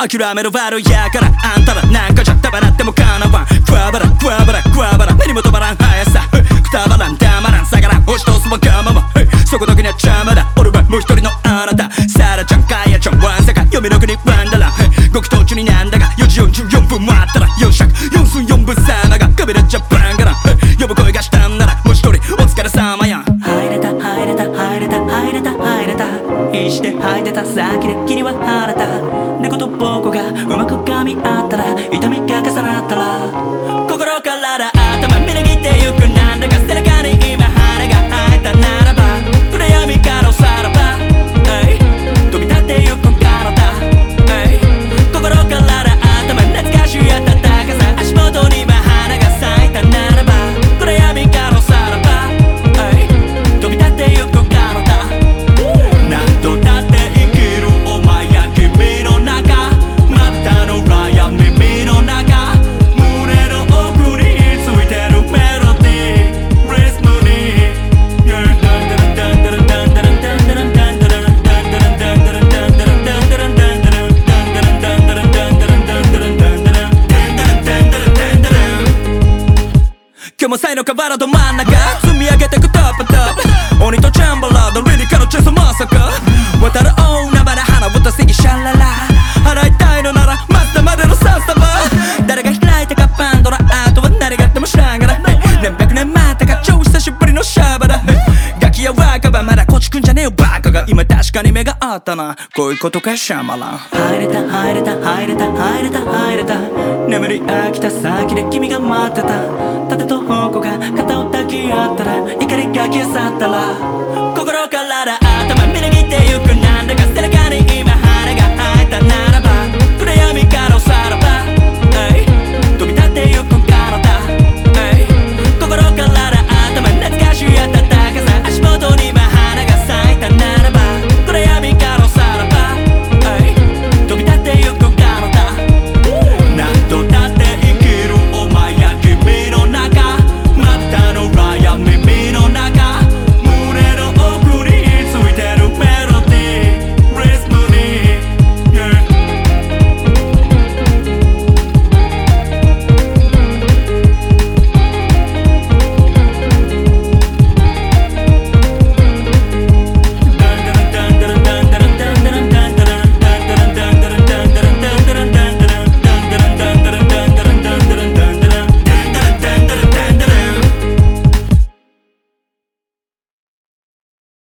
諦める悪やからあんたらなんかちゃたばなってもかなわん。ふわばらふわばらふわばら何も止まらん速さ。必死で吐いてた先で君は晴れた猫と僕がうまく噛み合ったら痛みが重なったら心からも才の河原とまだこっちくんじゃねえよ。バカが今確かに目があったな。こういうことかシャマラン。入れた入れた入れた入れた入れた。眠り飽きた先で君が待ってた。盾と矛が肩を抱き合ったら怒りが消え去ったら心からだ。